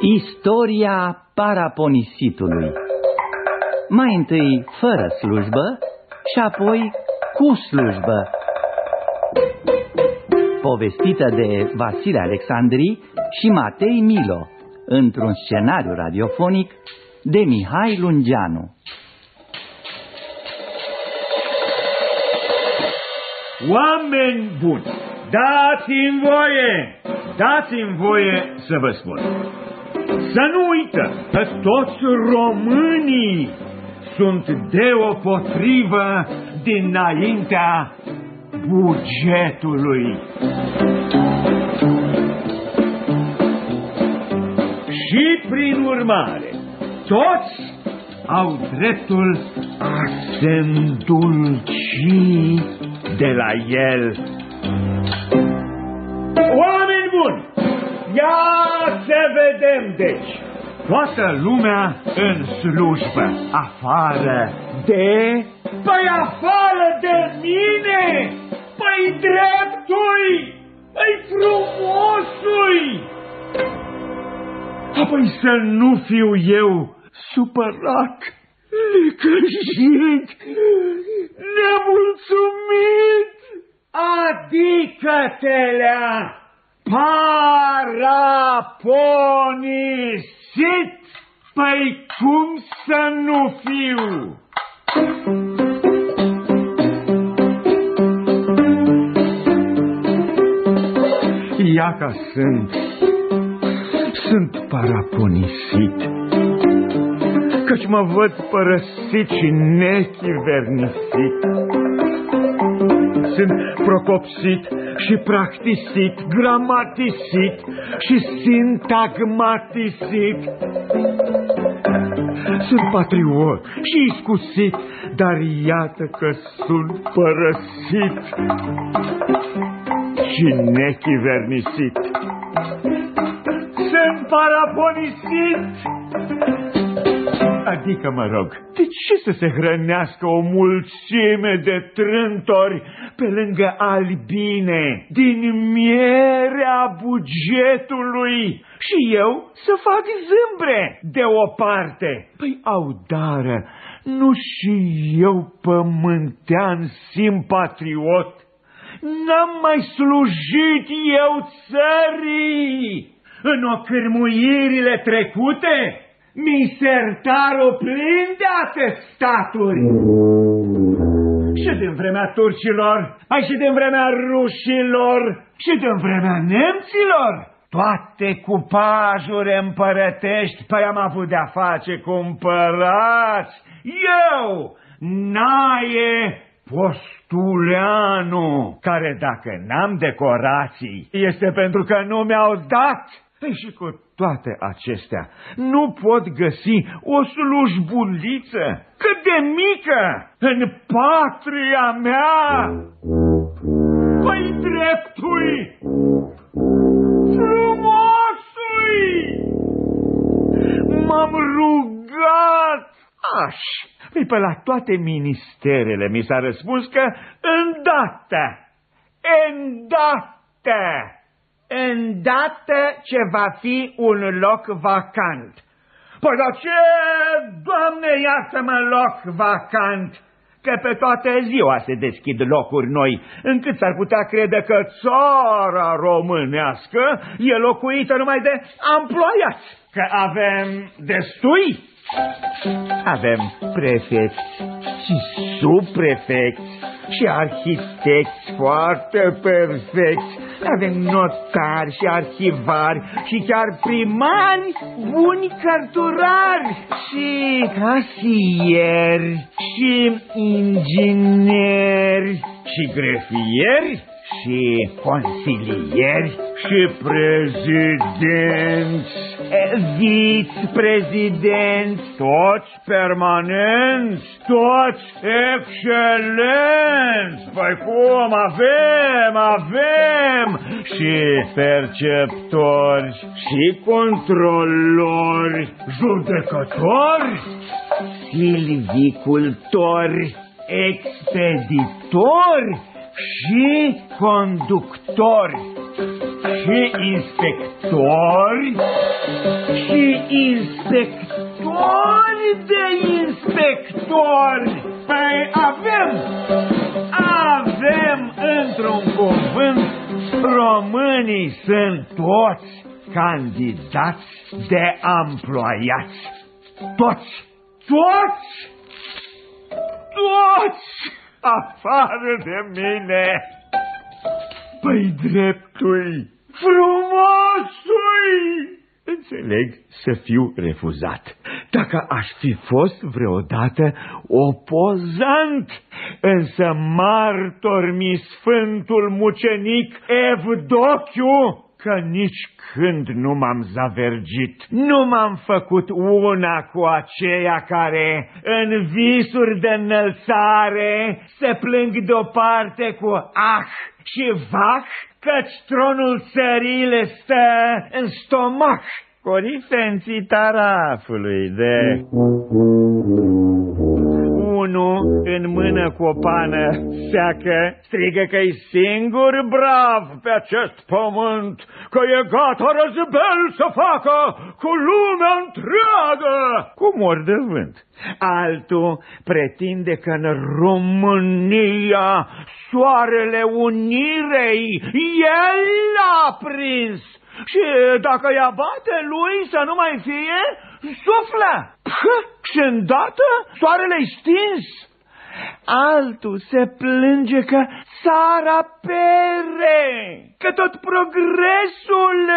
Istoria paraponisitului. Mai întâi fără slujbă și apoi cu slujbă. Povestită de Vasile Alexandri și Matei Milo Într-un scenariu radiofonic de Mihai Lungeanu. Oameni buni, dați-mi voie, dați-mi voie să vă spun. Să nu uită că toți românii sunt deopotrivă dinaintea bugetului. Și prin urmare, toți au dreptul a se îndulci de la el. Oameni buni, ia să vedem deci, toată lumea în slujbă, afară de... Păi afară de mine! Păi dreptui! Păi frumosui! Apoi să nu fiu eu supărat, necăjit, nemulțumit, adică-te-lea paraponisit, păi cum să nu fiu? Ia ca sunt, sunt paraponisit, căci mă văd părăsit și nechivernisit. Sunt procopsit și practisit, gramatisit și sintagmatisit. Sunt patriot și iscusit, dar iată că sunt părăsit și nechivernisit. Sunt paraponisit! Adică, mă rog, de ce să se hrănească o mulțime de trântori pe lângă albine din mierea bugetului și eu să fac zâmbre de o parte? Păi, audară, nu și eu pământean simpatriot? N-am mai slujit eu țării în ocârmuirile trecute? Mi sertarul plin de atestaturi. Și din vremea turcilor, mai și din vremea rușilor, și din vremea nemților. Toate cupajuri împărătești, păi am avut de-a face cu împărați. Eu, Naie Postuleanu, care dacă n-am decorații, este pentru că nu mi-au dat. Păi și cu toate acestea, nu pot găsi o slujbuliță cât de mică în patria mea. Păi dreptui, frumosui, m-am rugat. Aș, păi pe la toate ministerele mi s-a răspuns că îndată, îndată îndată ce va fi un loc vacant. Păi dar ce, Doamne, iartă-mă loc vacant, că pe toată ziua se deschid locuri noi, încât s-ar putea crede că țara românească e locuită numai de amploiați, că avem destui. Avem prefecți și subprefecți și arhitecți foarte perfecți. Avem notari și arhivari și chiar primari buni cărturari și casieri și ingineri. Și grefieri și consilieri și prezidenți, viți-prezidenți, toți permanenți, toți excelenți. Păi cum avem, avem și perceptori și controlori, judecători, silvicultori, expeditori, și conductori și inspectori și inspectori de inspectori. Păi avem, avem într-un cuvânt, românii sunt toți candidați de amploiați. Toți, toți, toți, afară de mine. Păi dreptui, frumosui! Înțeleg să fiu refuzat. Dacă aș fi fost vreodată opozant, însă martor mi sfântul mucenic Evdochiu, că nici când nu m-am zavergit, nu m-am făcut una cu aceia care în visuri de înălțare se plâng deoparte cu ah și vach, căci tronul țării le stă în stomac. Corifenții tarafului de unul în mână cu o pană. Seacă, strigă că-i singur brav pe acest pământ, că e gata răzbel să facă cu lumea întreagă, cu mor de vânt. Altul pretinde că în România soarele unirei el l-a prins și dacă ea bate lui să nu mai fie, suflă. Și îndată soarele-i stins. Altul se plânge că țara pere, că tot progresul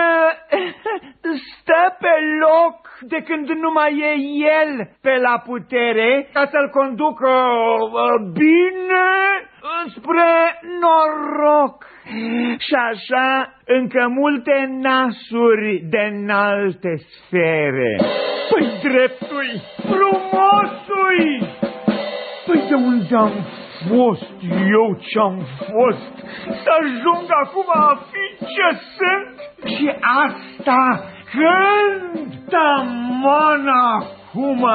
stă pe loc de când nu mai e el pe la putere ca să-l conducă bine spre noroc. Și așa încă multe nasuri de înalte sfere. Păi dreptui, frumosui! Păi de unde am fost eu ce-am fost să ajung acum a fi ce sunt? Și asta când tamana acum,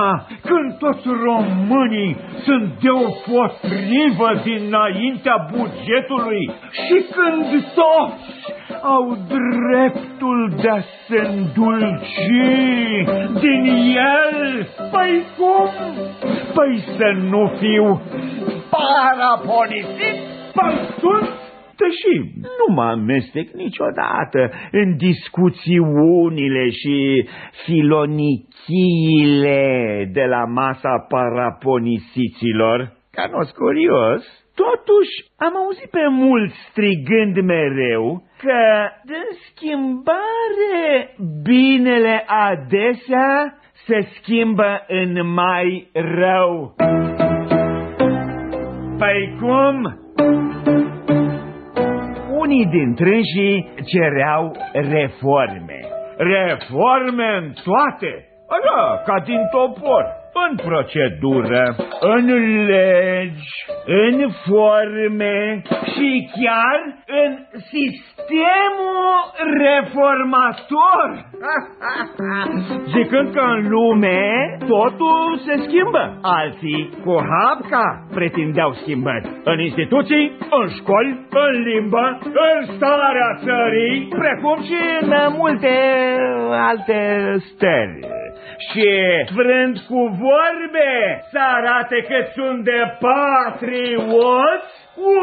când toți românii sunt deopotrivă dinaintea bugetului și când toți au dreptul de a se îndulci din el, păi cum? Păi să nu fiu paraponisit? Păi sunt și nu mă amestec niciodată în discuțiunile și filonichiile de la masa paraponisiților. Ca nos curios, totuși am auzit pe mulți strigând mereu că, de schimbare, binele adesea se schimbă în mai rău. Păi cum? Unii dintre ei cereau reforme. Reforme în toate, așa, ca din topor, în procedură, în legi, în forme și chiar în sistemul reformator. Zicând că în lume totul se schimbă. Alții cu hapca pretindeau schimbări. În instituții, în școli, în limbă, în starea țării, precum și în multe alte stări. Și vrând cu vorbe să arate că sunt de patrioți,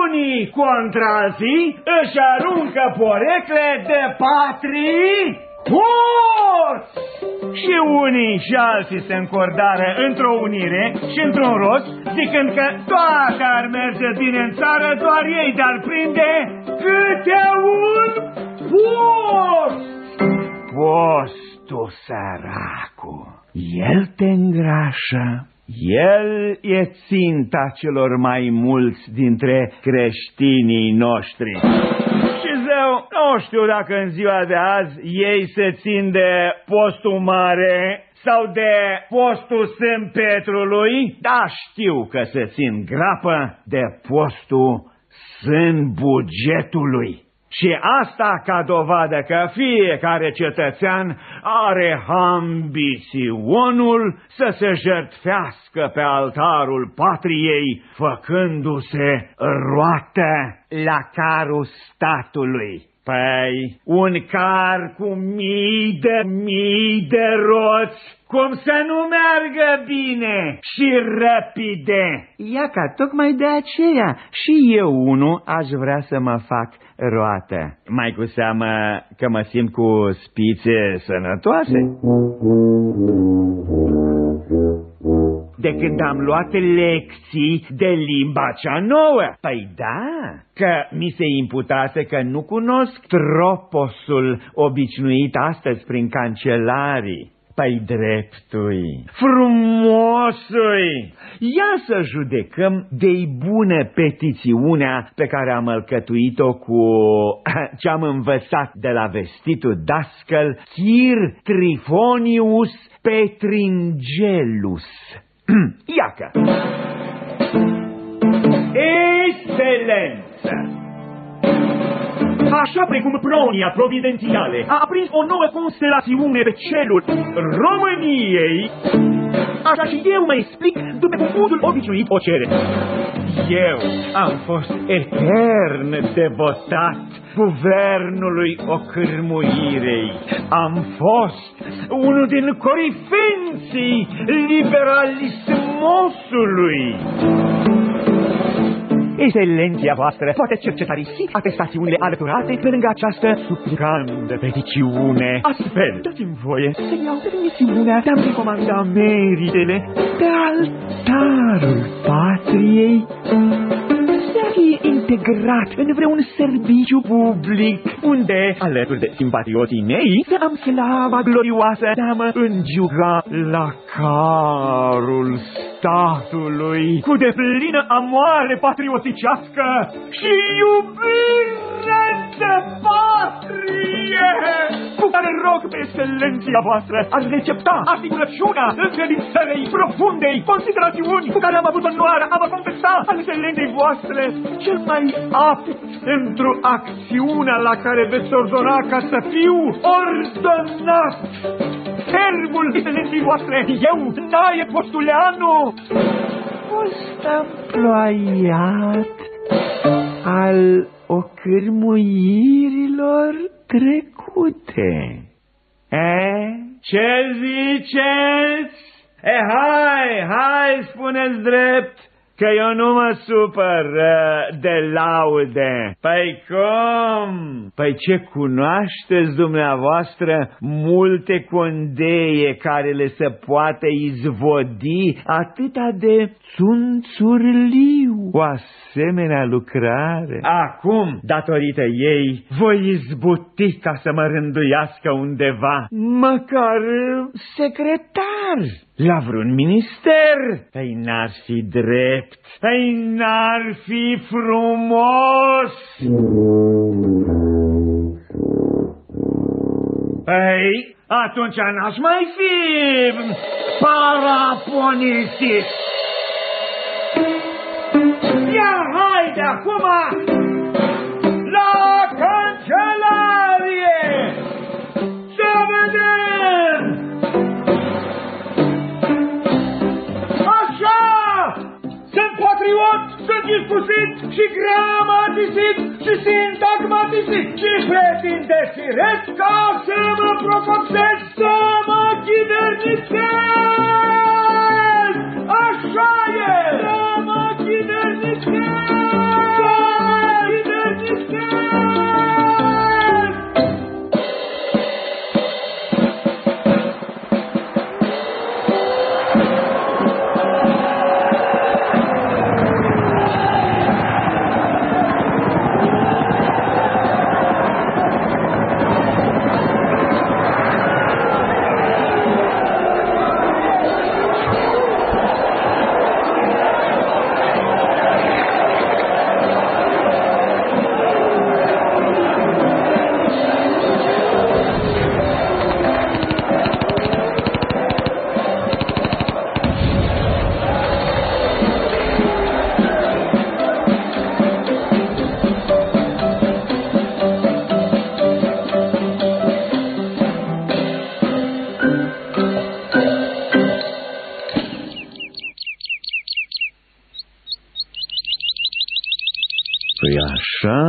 unii contra alții își aruncă porecle de patrii Toți! Și unii și alții se încordară într-o unire și într-un rost, zicând că toate ar merge bine în țară, doar ei dar prinde câte un post! Postul săracu, el te îngrașă, el e ținta celor mai mulți dintre creștinii noștri. Și zeu, nu știu dacă în ziua de azi ei se țin de postul mare sau de postul Sfânt Petrului, dar știu că se țin grapă de postul Sfânt Bugetului. Și asta ca dovadă că fiecare cetățean are ambiționul să se jertfească pe altarul patriei, făcându-se roată la carul statului. Păi, un car cu mii de mii de roți, cum să nu meargă bine și repede. Ia ca tocmai de aceea și eu unul aș vrea să mă fac roată. Mai cu seamă că mă simt cu spițe sănătoase. De când am luat lecții de limba cea nouă. Păi da, Că mi se imputase că nu cunosc troposul obișnuit astăzi prin cancelarii. Păi dreptui, frumosui, ia să judecăm de-i bună petițiunea pe care am alcătuit-o cu ce-am învățat de la vestitul dascăl Chir Trifonius Petringelus. Iacă! Excelență! Așa precum pronia providențiale a aprins o nouă constelațiune pe celul României, așa și eu mă explic după cum udul obișnuit o cere. Eu am fost etern devotat guvernului ocârmuirei. Am fost unul din corifenții liberalismosului. Excelenția voastră poate cerceta și atestațiunile alăturate pe lângă această suplicandă peticiune. Astfel, dați-mi voie să iau permisiunea de a-mi recomanda meritele pe altarul patriei să fie integrat în vreun serviciu public, unde, alături de simpatioții mei, să am slava glorioasă de a mă îngiuga la carul statului cu deplină amoare patrioticească și iubire de patrie, cu care rog pe excelenția voastră a recepta asigurăciunea încredințării profundei considerațiuni cu care am avut onoarea a vă confesa al excelenței voastre cel mai apt pentru acțiunea la care veți ordona ca să fiu ordonat. Servul excelenței voastre, eu, Naie Postuleanu, fost ploaiat al ocârmuirilor trecute. E? Ce ziceți? E, hai, hai, spuneți drept, că eu nu mă supăr uh, de laude. Păi cum? Păi ce cunoașteți dumneavoastră multe condeie care le se poate izvodi atâta de țunțurliu o asemenea lucrare. Acum, datorită ei, voi izbuti ca să mă rânduiască undeva, măcar secretar la vreun minister. Păi n-ar fi drept, păi n-ar fi frumos. Păi, atunci n-aș mai fi paraponisit. Ia haide acum Sunt patriot, sunt discusit și gramatisit și sintagmatisit și pretindesiresc ca să mă propopsez, să mă chivernicez! Așa e! Așa,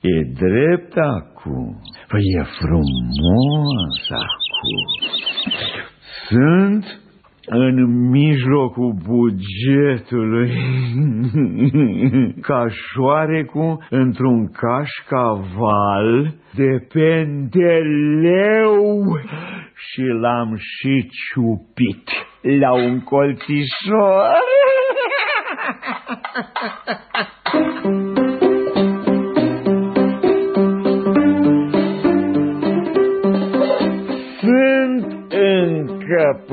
e drept acum. Păi e frumos acum. Sunt în mijlocul bugetului, ca șoarecul într-un cașcaval de pendeleu și l-am și ciupit la un colțișor.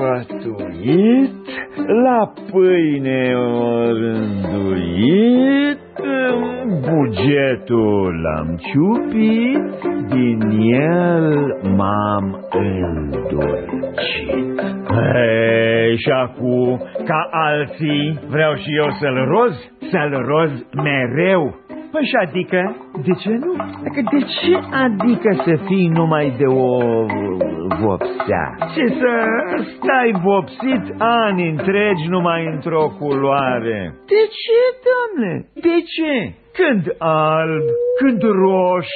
încăpătuit, la pâine rânduit, bugetul l-am ciupit, din el m-am îndulcit. Hey, și acum, ca alții, vreau și eu să-l roz, să-l roz mereu. Păi și adică, de ce nu? Adică de ce adică să fii numai de o vopsea? Și să stai vopsit ani întregi numai într-o culoare? De ce, domne? De ce? Când alb, când roș,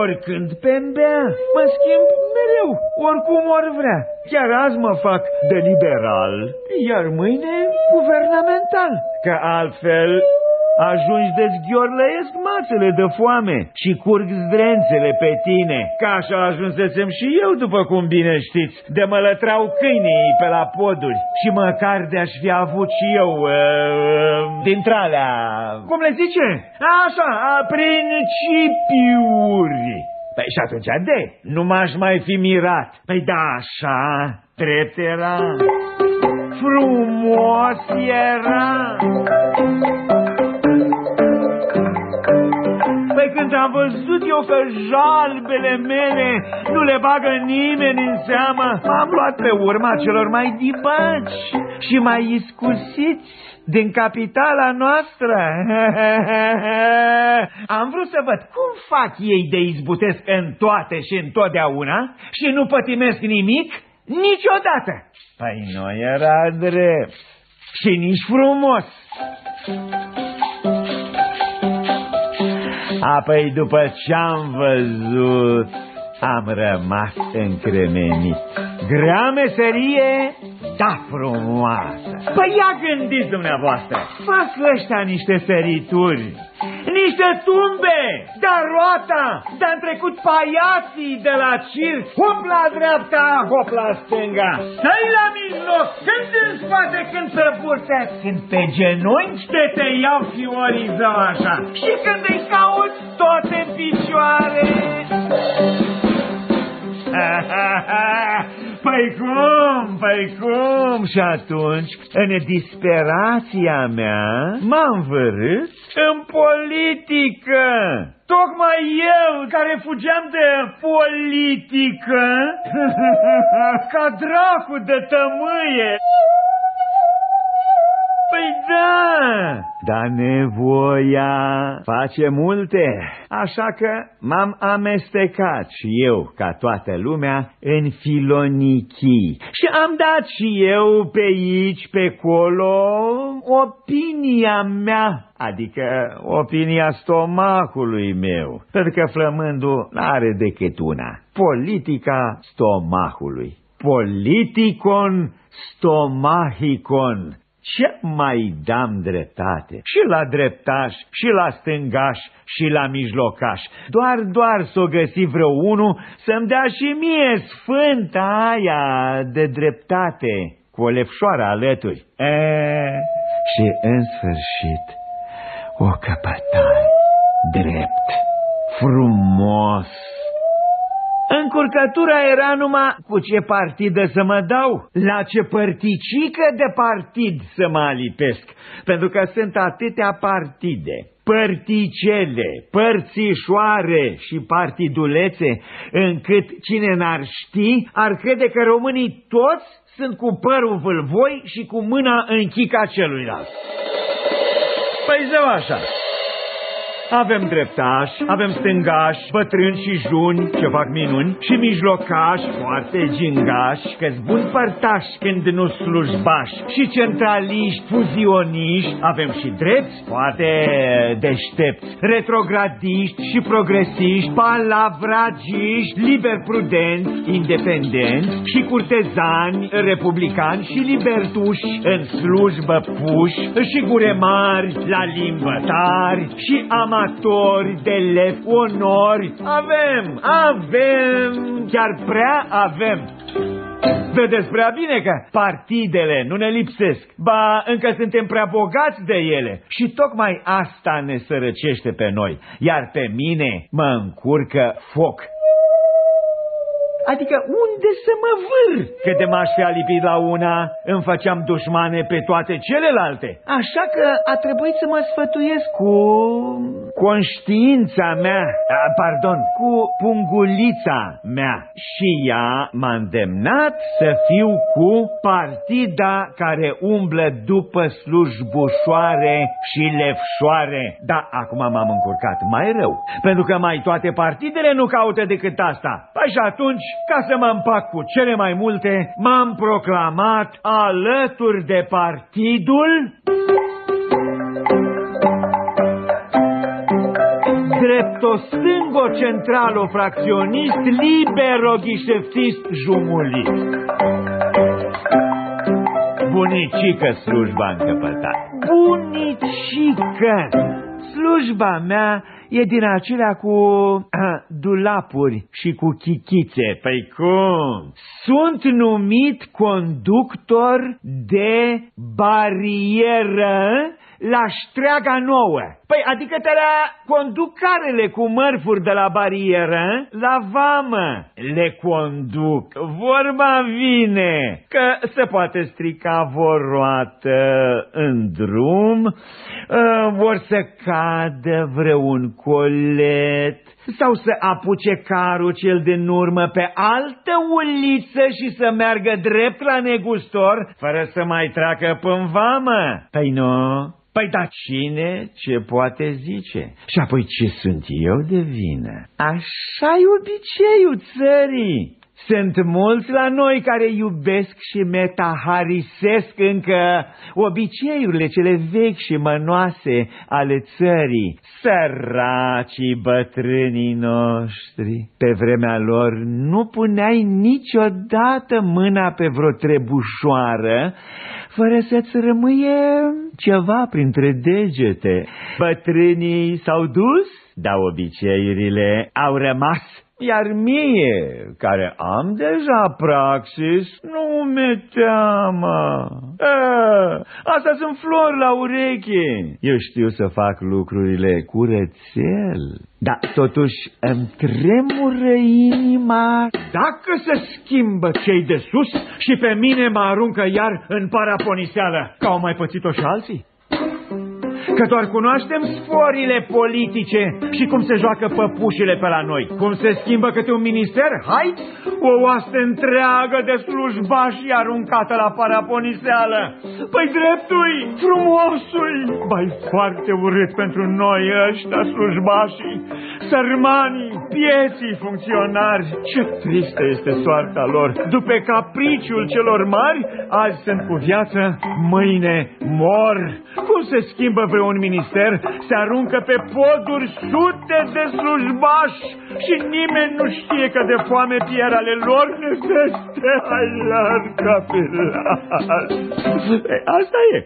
oricând pembea, mă schimb mereu, oricum or vrea. Chiar azi mă fac de liberal, iar mâine guvernamental, că altfel ajungi de zghiorlăiesc mațele de foame și curg zdrențele pe tine. Ca așa ajunsesem și eu, după cum bine știți, de mă lătrau câinii pe la poduri și măcar de-aș fi avut și eu uh, dintre alea, cum le zice? Așa, principiuri. Păi și atunci de, nu m-aș mai fi mirat. Păi da, așa, drept era, frumos era. Când am văzut eu că jalbele mele nu le bagă nimeni în seamă, m-am luat pe urma celor mai dibaci și mai iscusiți din capitala noastră. Am vrut să văd cum fac ei de izbutesc în toate și întotdeauna și nu pătimesc nimic niciodată. Păi nu era drept și nici frumos. Apoi după ce am văzut, am rămas încremenit. Grea meserie, da frumoasă. Păi ia gândiți dumneavoastră, fac ăștia niște sărituri, niște tumbe, dar roata, dar trecut paiații de la circ, hop la dreapta, hop la stânga, stai la mijloc, când în spate, când pe burte, când pe genunchi te te iau fiorii zău așa, și când îi cauți tot în picioare. Păi cum, păi cum? Și atunci, în disperația mea, m-am vărât în politică. Tocmai eu, care fugeam de politică, ca dracu de tămâie. Păi da, dar nevoia face multe, așa că m-am amestecat și eu, ca toată lumea, în filonichii. Și am dat și eu pe aici, pe colo, opinia mea, adică opinia stomacului meu, pentru că flămândul n-are decât una, politica stomacului. Politicon stomahicon, ce mai dam dreptate? Și la dreptaș, și la stângaș, și la mijlocaș. Doar, doar s-o găsi vreo unul să-mi dea și mie sfânta aia de dreptate, cu o lepșoară alături. E, și în sfârșit, o căpătai drept, frumos, Încurcătura era numai cu ce partidă să mă dau, la ce părticică de partid să mă alipesc, pentru că sunt atâtea partide, părticele, părțișoare și partidulețe, încât cine n-ar ști ar crede că românii toți sunt cu părul vâlvoi și cu mâna în chica celuilalt. Păi zău așa. Avem dreptași, avem stângași, bătrâni și juni ce fac minuni și mijlocași foarte gingași, că buni părtași când nu slujbași și centraliști, fuzioniști, avem și drepți, poate deștepți, retrogradiști și progresiști, palavragiști, liber prudenți, independenți și curtezani, republicani și libertuși, în slujbă puși și gure mari la limbă tari și ama amatori de lef onori. Avem, avem, chiar prea avem. Vedeți prea bine că partidele nu ne lipsesc, ba încă suntem prea bogați de ele și tocmai asta ne sărăcește pe noi, iar pe mine mă încurcă foc. Adică unde să mă vâr? Că de m-aș fi alipit la una, îmi făceam dușmane pe toate celelalte. Așa că a trebuit să mă sfătuiesc cu conștiința mea, a, pardon, cu pungulița mea. Și ea m-a îndemnat să fiu cu partida care umblă după slujbușoare și lefșoare. Da, acum m-am încurcat mai rău, pentru că mai toate partidele nu caută decât asta. Păi și atunci ca să mă împac cu cele mai multe, m-am proclamat alături de partidul drepto-stângo-centralo-fracționist, libero-ghișeftist jumulist. Bunicică slujba încăpătat. Bunicică! Slujba mea e din acelea cu a, dulapuri și cu chichițe. Păi cum? Sunt numit conductor de barieră la ștreaga nouă. Păi, adică te la conduc carele cu mărfuri de la barieră la vamă. Le conduc. Vorba vine că se poate strica voroată în drum, ă, vor să cadă vreun colet sau să apuce carul cel din urmă pe altă uliță și să meargă drept la negustor fără să mai treacă până vamă. Păi nu, Păi da cine ce poate zice? Și apoi ce sunt eu de vină? Așa-i obiceiul țării. Sunt mulți la noi care iubesc și metaharisesc încă obiceiurile cele vechi și mănoase ale țării. Săracii bătrânii noștri, pe vremea lor nu puneai niciodată mâna pe vreo trebușoară fără să-ți rămâie ceva printre degete. Bătrânii s-au dus, dar obiceiurile au rămas iar mie, care am deja praxis, nu mi teamă. E, asta sunt flori la ureche. Eu știu să fac lucrurile curățel. Dar totuși îmi tremură inima. Dacă se schimbă cei de sus și pe mine mă aruncă iar în paraponiseală, ca au mai pățit-o și alții? Că doar cunoaștem sporile politice și cum se joacă păpușile pe la noi. Cum se schimbă câte un minister? Hai, o oaste întreagă de slujbași aruncată la paraponiseală. Păi dreptui, frumosul, bai foarte urât pentru noi ăștia slujbașii, sărmanii, pieții funcționari. Ce tristă este soarta lor. După capriciul celor mari, azi sunt cu viață, mâine mor. Cum se schimbă vreun un minister, se aruncă pe poduri sute de slujbași și nimeni nu știe că de foame pier ale lor găsește aiar capilar. Asta e,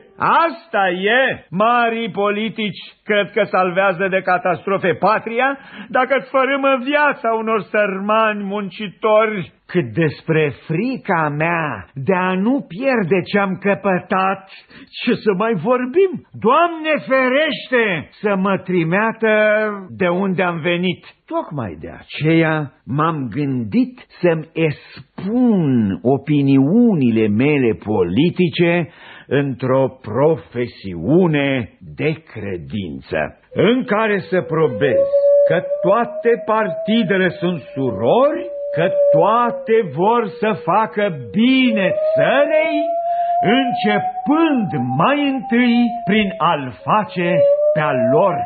asta e. Marii politici cred că salvează de catastrofe patria dacă îți fărâmă viața unor sărmani muncitori cât despre frica mea de a nu pierde ce-am căpătat, ce să mai vorbim? Doamne ferește să mă trimeată de unde am venit. Tocmai de aceea m-am gândit să-mi expun opiniunile mele politice într-o profesiune de credință, în care să probez că toate partidele sunt surori că toate vor să facă bine țărei, începând mai întâi prin a-l face pe al lor.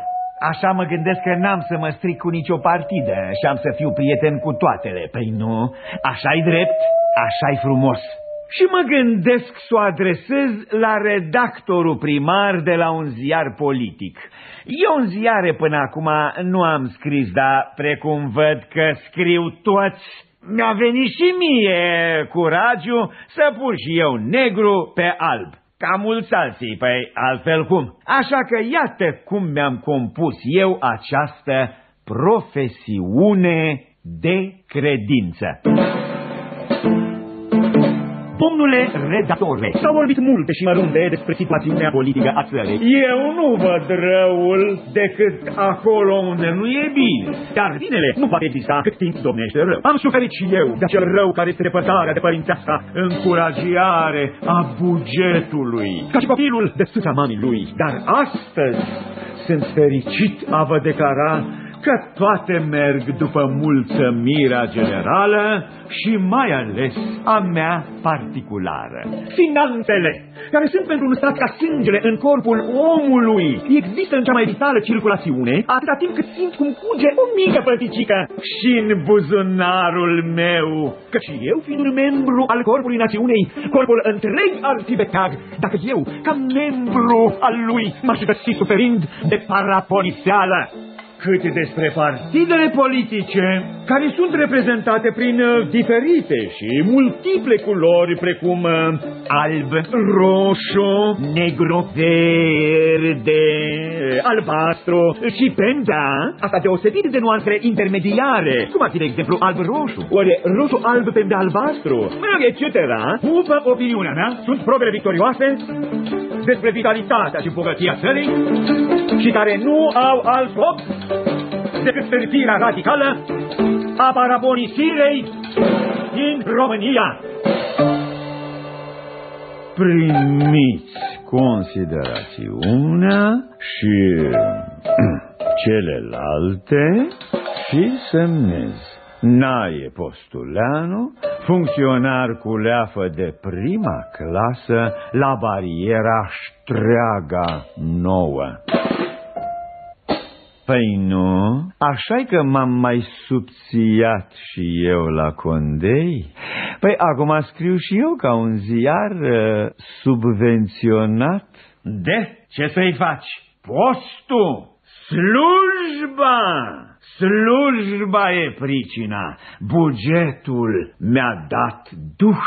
Așa mă gândesc că n-am să mă stric cu nicio partidă și am să fiu prieten cu toatele. Păi nu, așa-i drept, așa-i frumos. Și mă gândesc să o adresez la redactorul primar de la un ziar politic. Eu în ziare până acum nu am scris, dar precum văd că scriu toți, mi-a venit și mie curagiu să pun și eu negru pe alb ca mulți alții, păi altfel cum. Așa că iată cum mi-am compus eu această profesiune de credință. Domnule redactorule, s-au vorbit multe și mărunte despre situațiunea politică a țării. Eu nu văd răul decât acolo unde nu e bine. Dar binele nu poate exista cât timp domnește rău. Am suferit și eu de acel rău care este depărtarea de părinteasca. Încurajiare a bugetului. Ca și copilul de sâța mamii lui. Dar astăzi sunt fericit a vă declara că toate merg după mulțumirea generală și mai ales a mea particulară. Finanțele, care sunt pentru un stat ca sângele în corpul omului, există în cea mai vitală circulațiune, atâta timp cât simt cum curge o mică păticică. Și în buzunarul meu, că și eu fiind un membru al corpului națiunei, corpul întreg al Tibetag, dacă eu, ca membru al lui, m-aș găsi suferind de paraponiseală cât despre partidele politice, care sunt reprezentate prin uh, diferite și multiple culori, precum uh, alb, roșu, negru, verde, albastru și penda, asta deosebit de nuanțe intermediare, cum ar fi, de exemplu, alb-roșu, ori roșu-alb pende albastru, etc. După opiniunea mea, sunt probele victorioase despre vitalitatea și bogăția țării și care nu au alt scop decât stârpirea radicală a parabonisirei din România. Primiți considerațiunea și celelalte și semnezi. Naie Postuleanu, funcționar cu leafă de prima clasă la bariera Ștreaga Nouă. Păi nu, așa că m-am mai subțiat și eu la Condei? Păi acum scriu și eu ca un ziar uh, subvenționat. De ce să-i faci? Postul, slujba, slujba e pricina, bugetul mi-a dat duh.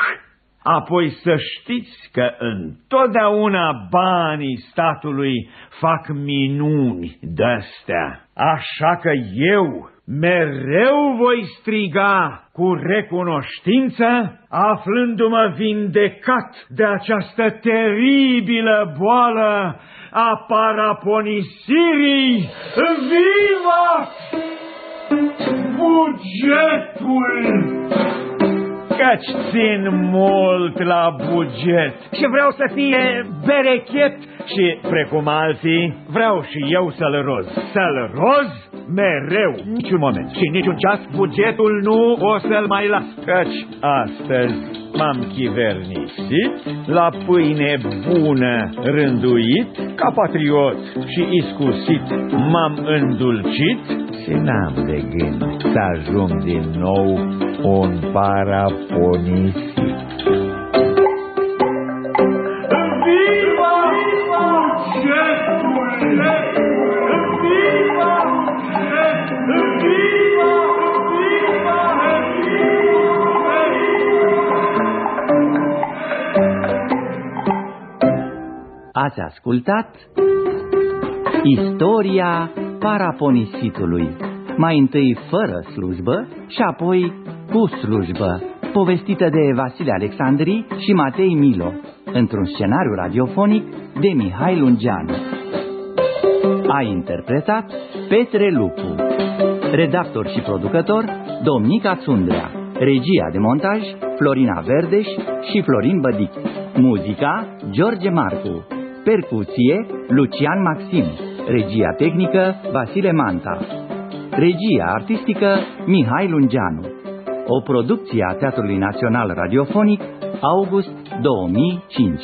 Apoi să știți că întotdeauna banii statului fac minuni de-astea. Așa că eu mereu voi striga cu recunoștință, aflându-mă vindecat de această teribilă boală a paraponisirii. Viva bugetul! Căci țin mult la buget. Și vreau să fie berechet și, precum alții, vreau și eu să-l roz. Să-l roz mereu, niciun moment și niciun ceas bugetul nu o să-l mai las. Căci astăzi m-am chivernisit, la pâine bună rânduit, ca patriot și iscusit m-am îndulcit și n-am de gând să ajung din nou un paraponisit. Ați ascultat Istoria paraponisitului Mai întâi fără slujbă și apoi cu slujbă. Povestită de Vasile Alexandri și Matei Milo. Într-un scenariu radiofonic de Mihai Lungeanu. A interpretat Petre Lupu. Redactor și producător Domnica Țundrea Regia de montaj Florina Verdeș și Florin Bădic. Muzica George Marcu Percuție Lucian Maxim. Regia tehnică Vasile Manta. Regia artistică Mihai Lungeanu. O producție a Teatrului Național Radiofonic August 2005